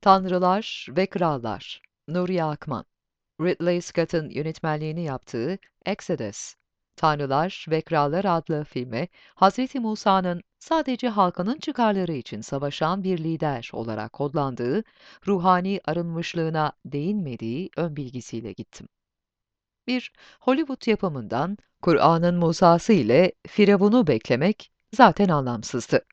Tanrılar ve Krallar Nuriye Akman Ridley Scott'ın yönetmenliğini yaptığı Exodus, Tanrılar ve Krallar adlı filme Hz. Musa'nın sadece halkının çıkarları için savaşan bir lider olarak kodlandığı, ruhani arınmışlığına değinmediği ön bilgisiyle gittim. Bir Hollywood yapımından Kur'an'ın Musa'sı ile Firavun'u beklemek zaten anlamsızdı.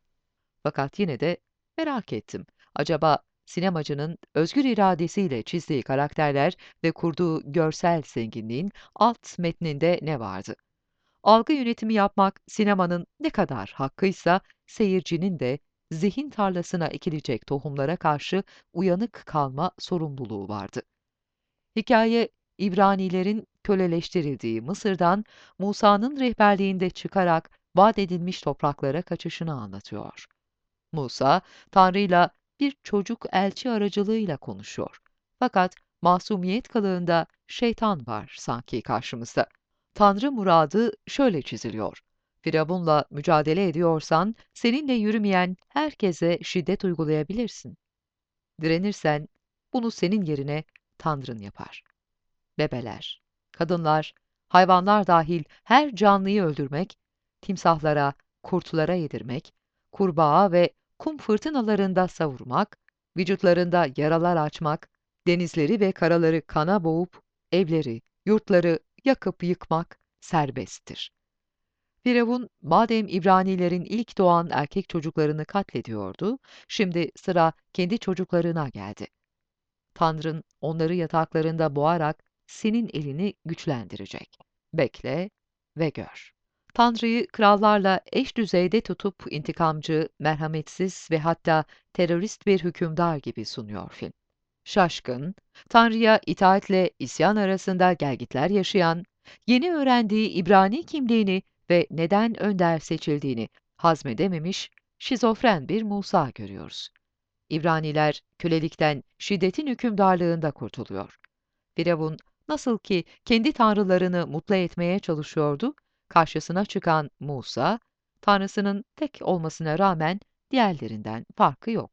Fakat yine de merak ettim. Acaba sinemacının özgür iradesiyle çizdiği karakterler ve kurduğu görsel zenginliğin alt metninde ne vardı? Algı yönetimi yapmak sinemanın ne kadar hakkıysa seyircinin de zihin tarlasına ekilecek tohumlara karşı uyanık kalma sorumluluğu vardı. Hikaye İbranilerin köleleştirildiği Mısır'dan Musa'nın rehberliğinde çıkarak vaat edilmiş topraklara kaçışını anlatıyor. Musa, Tanrı'yla bir çocuk elçi aracılığıyla konuşuyor. Fakat masumiyet kılığında şeytan var sanki karşımızda. Tanrı muradı şöyle çiziliyor. Firavunla mücadele ediyorsan, seninle yürümeyen herkese şiddet uygulayabilirsin. Direnirsen, bunu senin yerine Tanrın yapar. Bebeler, kadınlar, hayvanlar dahil her canlıyı öldürmek, timsahlara, kurtlara yedirmek, kurbağa ve kum fırtınalarında savurmak, vücutlarında yaralar açmak, denizleri ve karaları kana boğup, evleri, yurtları yakıp yıkmak serbesttir. Firavun, madem İbranilerin ilk doğan erkek çocuklarını katlediyordu, şimdi sıra kendi çocuklarına geldi. Tanrın onları yataklarında boğarak senin elini güçlendirecek. Bekle ve gör. Tanrı'yı krallarla eş düzeyde tutup intikamcı, merhametsiz ve hatta terörist bir hükümdar gibi sunuyor film. Şaşkın, Tanrı'ya itaatle isyan arasında gelgitler yaşayan, yeni öğrendiği İbrani kimliğini ve neden önder seçildiğini hazmedememiş, şizofren bir Musa görüyoruz. İbraniler kölelikten şiddetin hükümdarlığında kurtuluyor. Firavun nasıl ki kendi tanrılarını mutlu etmeye çalışıyordu, karşısına çıkan Musa, tanrısının tek olmasına rağmen diğerlerinden farkı yok.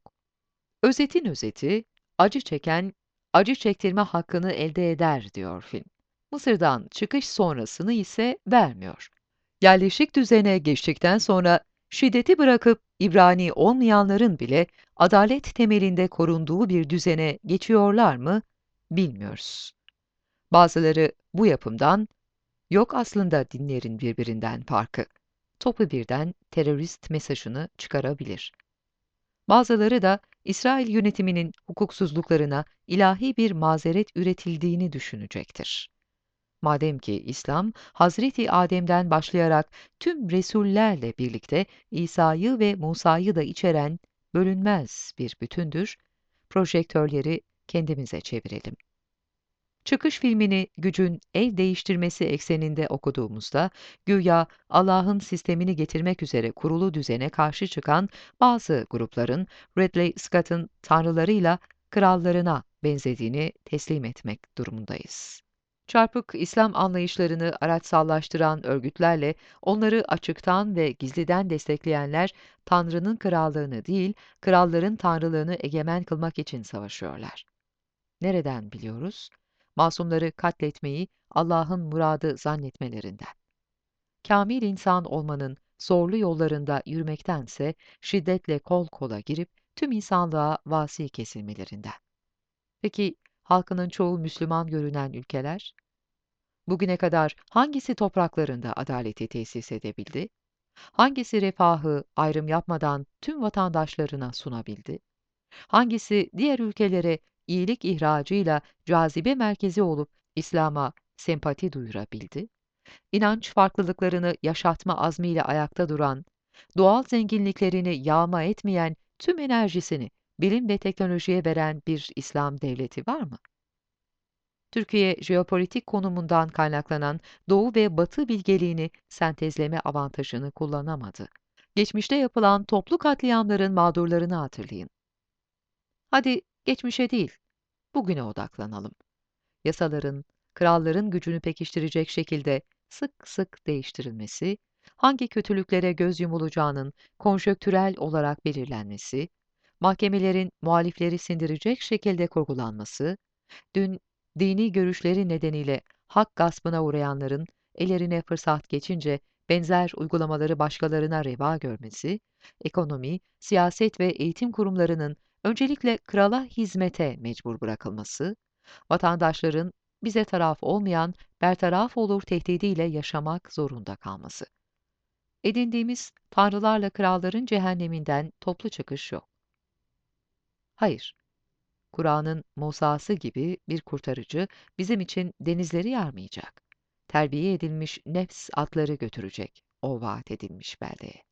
Özetin özeti, acı çeken, acı çektirme hakkını elde eder diyor film. Mısır'dan çıkış sonrasını ise vermiyor. Yerleşik düzene geçtikten sonra şiddeti bırakıp İbrani olmayanların bile adalet temelinde korunduğu bir düzene geçiyorlar mı bilmiyoruz. Bazıları bu yapımdan yok aslında dinlerin birbirinden farkı. Topu birden terörist mesajını çıkarabilir. Bazıları da İsrail yönetiminin hukuksuzluklarına ilahi bir mazeret üretildiğini düşünecektir. Madem ki İslam, Hazreti Adem'den başlayarak tüm Resullerle birlikte İsa'yı ve Musa'yı da içeren bölünmez bir bütündür, projektörleri kendimize çevirelim. Çıkış filmini gücün el değiştirmesi ekseninde okuduğumuzda, güya Allah'ın sistemini getirmek üzere kurulu düzene karşı çıkan bazı grupların Ridley Scott'ın tanrılarıyla krallarına benzediğini teslim etmek durumundayız. Çarpık İslam anlayışlarını araçsallaştıran örgütlerle onları açıktan ve gizliden destekleyenler Tanrı'nın krallığını değil, kralların tanrılığını egemen kılmak için savaşıyorlar. Nereden biliyoruz? Masumları katletmeyi Allah'ın muradı zannetmelerinden. Kamil insan olmanın zorlu yollarında yürümektense şiddetle kol kola girip tüm insanlığa vasi kesilmelerinden. Peki halkının çoğu Müslüman görünen ülkeler? Bugüne kadar hangisi topraklarında adaleti tesis edebildi? Hangisi refahı ayrım yapmadan tüm vatandaşlarına sunabildi? Hangisi diğer ülkelere iyilik ihracıyla cazibe merkezi olup İslam'a sempati duyurabildi? İnanç farklılıklarını yaşatma azmiyle ayakta duran, doğal zenginliklerini yağma etmeyen tüm enerjisini bilim ve teknolojiye veren bir İslam devleti var mı? Türkiye, jeopolitik konumundan kaynaklanan Doğu ve Batı bilgeliğini sentezleme avantajını kullanamadı. Geçmişte yapılan toplu katliamların mağdurlarını hatırlayın. Hadi geçmişe değil, bugüne odaklanalım. Yasaların, kralların gücünü pekiştirecek şekilde sık sık değiştirilmesi, hangi kötülüklere göz yumulacağının konjöktürel olarak belirlenmesi, mahkemelerin muhalifleri sindirecek şekilde kurgulanması, dün dini görüşleri nedeniyle hak gaspına uğrayanların ellerine fırsat geçince benzer uygulamaları başkalarına reva görmesi, ekonomi, siyaset ve eğitim kurumlarının öncelikle krala hizmete mecbur bırakılması, vatandaşların bize taraf olmayan bertaraf olur tehdidiyle yaşamak zorunda kalması. Edindiğimiz tanrılarla kralların cehenneminden toplu çıkış yok. Hayır, Kur'an'ın Musa'sı gibi bir kurtarıcı bizim için denizleri yarmayacak. Terbiye edilmiş nefs atları götürecek o vaat edilmiş beldeye.